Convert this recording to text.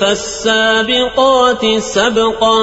فالسابقات سبقا